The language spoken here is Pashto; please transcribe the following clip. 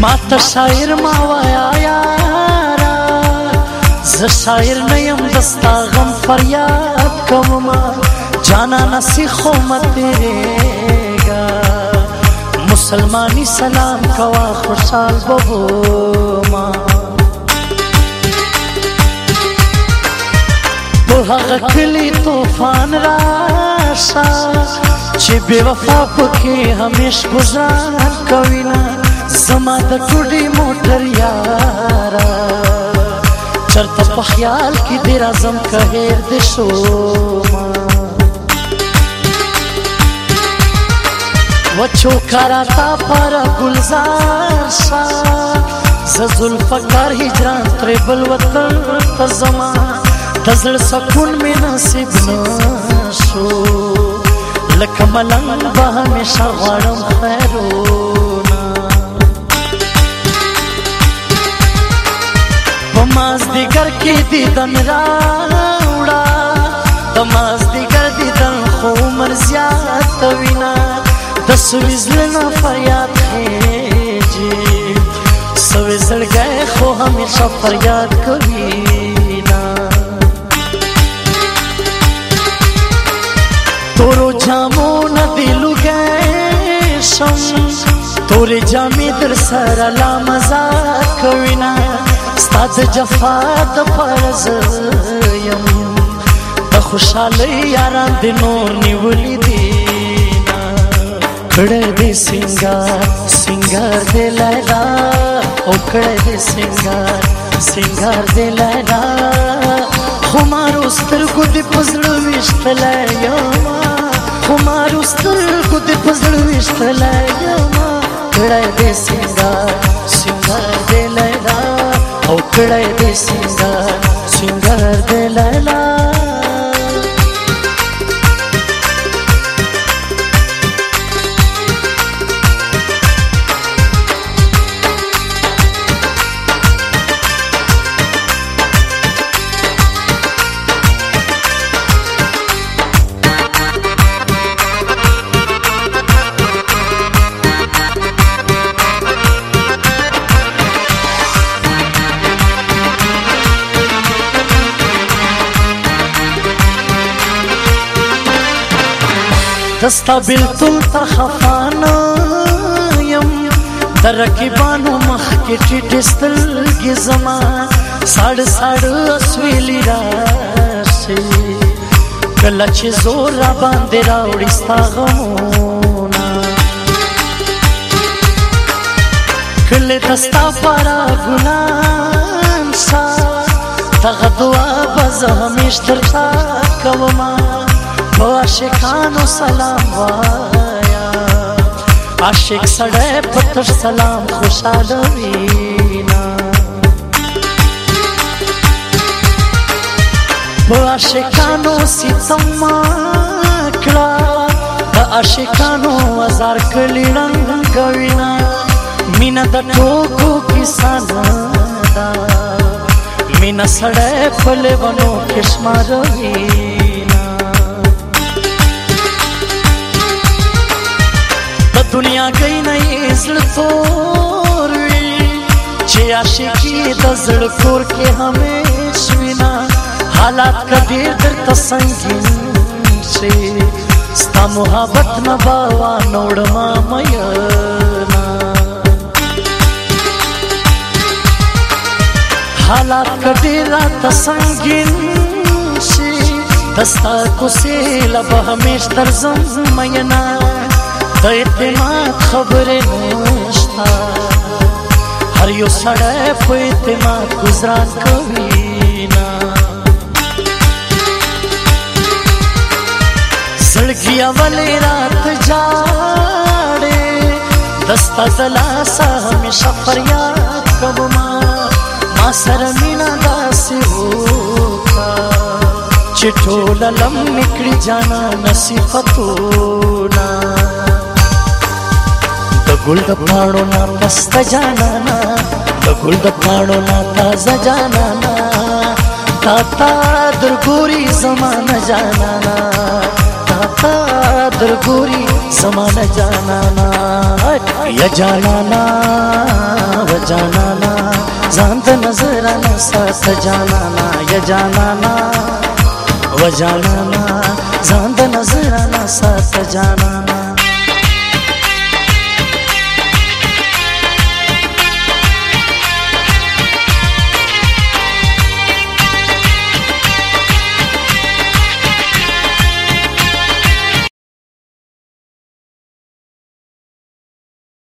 ما ته شاعر ما وایا یارا زه شاعر نه يم دستا غم فریاد کوم ما جانا نسی خو متېګا مسلمانی سلام کوا خوشحال بوبو ما په هغه کلی طوفان راشه چې بې وفا پکې همیش گزار کوي زما د ټوډي موټر یارا چرته په خیال کې دې راځم که هېر دې شو و چوکارا تا پر گلزار شا ززل فکر هجران تریبل وطن تزما تزل سکون می نصیب نشو لکه ملنگ با همیشه غارم خیرو دیدن را وړا د مازدیګر دیدن خو عمر زیات وینا د سویزلنا فریاد هېږي سویزل گئے خو همیشه فریاد کوي نا تورو جامو ندلو گئے شم تورې جامې در سره لا مزه کوي نه ستاد جفا د پرز يم د خوشاله یاران د نور نیولې دي کړه دې سنگار سنگار دې لیلا او کړه دې سنگار سنگار دې لیلا خمارو سترګو دې پزړو وشتلای یم خمارو سترګو دې پزړو وشتلای یم کړه دې سنگار سنگار کړې دې سنگار زستا بالکل تر خفانا يم درکبانو مخ کې ټټ سترګې زما ساړ ساړ اسویلی راشي کله چې زور را باندې راوړي ستا غمونه کله دستا پارا ګنان سا تغدوا بز همیش درتا کومه خو عاشقانو سلام وایا عاشق سړی پتر سلام خوشاله وینا خو عاشقانو سیتما کړه د عاشقانو وزار کلی رنگ کوینا مینا د ټوکو کیسان دا مینا سړی خپل ونو کشماروي دنیا کې نه زړه تور وي چې عاشقي د زړه کور کې همیش وینا حالات کدی درته سنگین شي ستا محبت نه باوا نوړما مینا حالات کدی راته سنگین شي دستا کو سیل به همیش درځم مینا د اعتماد خبرې نشتا هر یو سړی په اعتماد گزاران کوي نا سړګیا ولې رات جاړې دستا زلا سم سفر یاد کوم ما سره مینا داسې وکا چټول لم نکړي جانا نصیفتونه गुल्ड पाड़ो ना मस्त जाना ना गुल्ड पाड़ो ना ताजा जानाना ताता दुर्गोरी समान ना ताता दुर्गोरी समान जाना ना जानाना व जानाना जानत नजराना साथ जाना ना जानाना व जानाना जानत नजराना साथ जाना